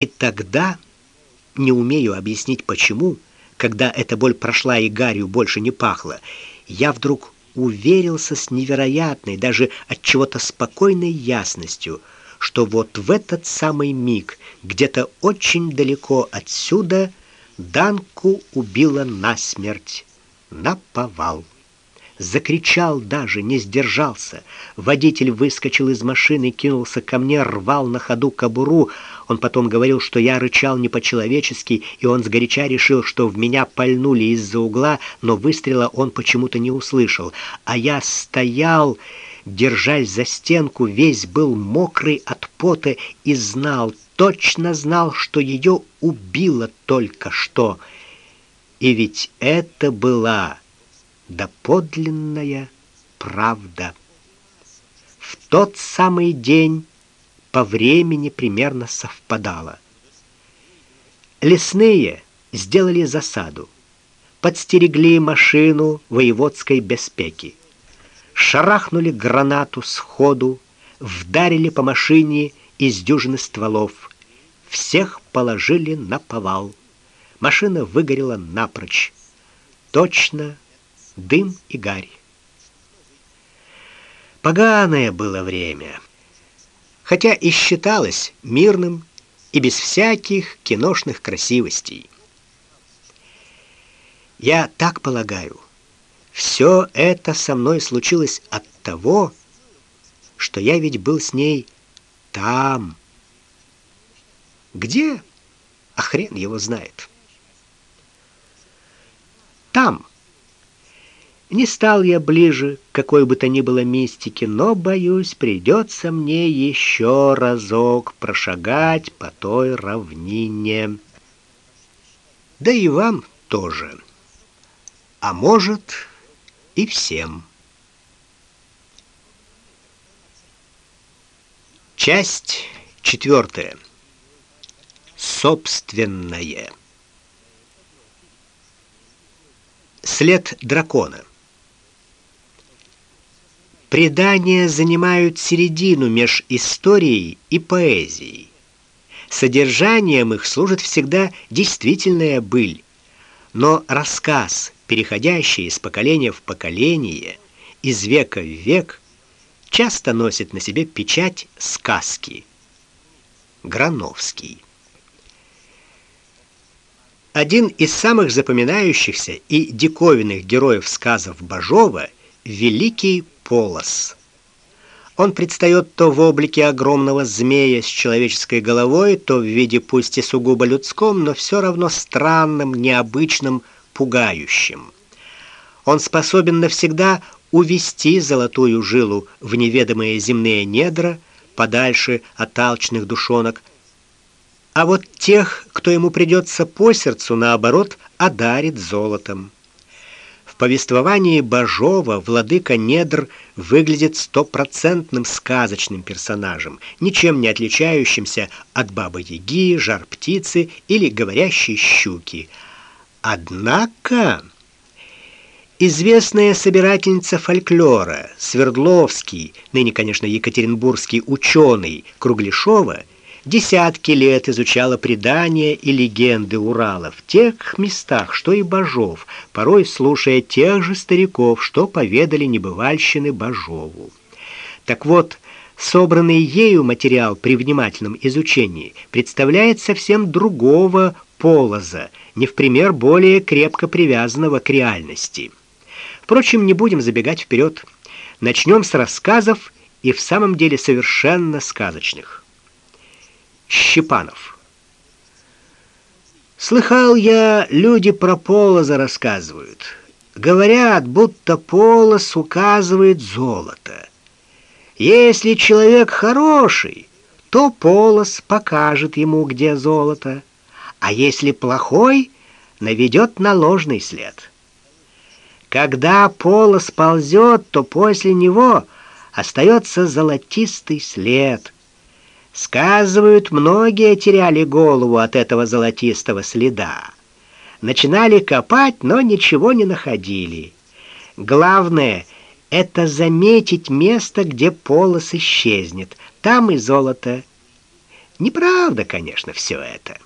И тогда, не умею объяснить почему, когда эта боль прошла и гарью больше не пахло, я вдруг уверился с невероятной, даже от чего-то спокойной ясностью, что вот в этот самый миг, где-то очень далеко отсюда, Данку убила насмерть, наповал закричал даже, не сдержался. Водитель выскочил из машины, кинулся ко мне, рвал на ходу кобуру. Он потом говорил, что я рычал не по-человечески, и он сгоряча решил, что в меня пальнули из-за угла, но выстрела он почему-то не услышал. А я стоял, держась за стенку, весь был мокрый от пота и знал, точно знал, что ее убило только что. И ведь это была да подлинная правда. В тот самый день по времени примерно совпадало. Лесные сделали засаду, подстерегли машину воеводской беспеки, шарахнули гранату сходу, вдарили по машине из дюжины стволов, всех положили на повал. Машина выгорела напрочь. Точно дым и гарь. Поганое было время, хотя и считалось мирным и без всяких киношных красивостей. Я так полагаю, все это со мной случилось от того, что я ведь был с ней там. Где? А хрен его знает. Там не стал я ближе к какой бы то ни было мистике, но, боюсь, придется мне еще разок прошагать по той равнине. Да и вам тоже. А может, и всем. Часть четвертая. Собственное. След дракона. Предания занимают середину меж историей и поэзией. Содержанием их служит всегда действительная быль, но рассказ, переходящий из поколения в поколение, из века в век, часто носит на себе печать сказки. Грановский. Один из самых запоминающихся и диковинных героев сказов Бажова великий Полос. Он предстает то в облике огромного змея с человеческой головой, то в виде пусть и сугубо людском, но все равно странным, необычным, пугающим. Он способен навсегда увести золотую жилу в неведомые земные недра, подальше от алчных душонок. А вот тех, кто ему придется по сердцу, наоборот, одарит золотом повествовании Бажова владыка Недр выглядит стопроцентным сказочным персонажем, ничем не отличающимся от бабы-яги, жар-птицы или говорящей щуки. Однако известная собирательница фольклора Свердловский, ныне, конечно, екатеринбургский ученый Круглешова – десятки лет изучала предания и легенды Урала в тех местах, что и Бажов, порой слушая тех же стариков, что поведали небывальщины Бажову. Так вот, собранный ею материал при внимательном изучении представляет совсем другого полоза, не в пример более крепко привязанного к реальности. Впрочем, не будем забегать вперед. Начнем с рассказов и в самом деле совершенно сказочных. Щепанов. Слыхал я, люди про полоза рассказывают. Говорят, будто полос указывает золото. Если человек хороший, то полос покажет ему, где золото, а если плохой, наведет на ложный след. Когда полос ползет, то после него остается золотистый след — Сказывают, многие теряли голову от этого золотистого следа. Начинали копать, но ничего не находили. Главное это заметить место, где полос исчезнет. Там и золото. Неправда, конечно, все это.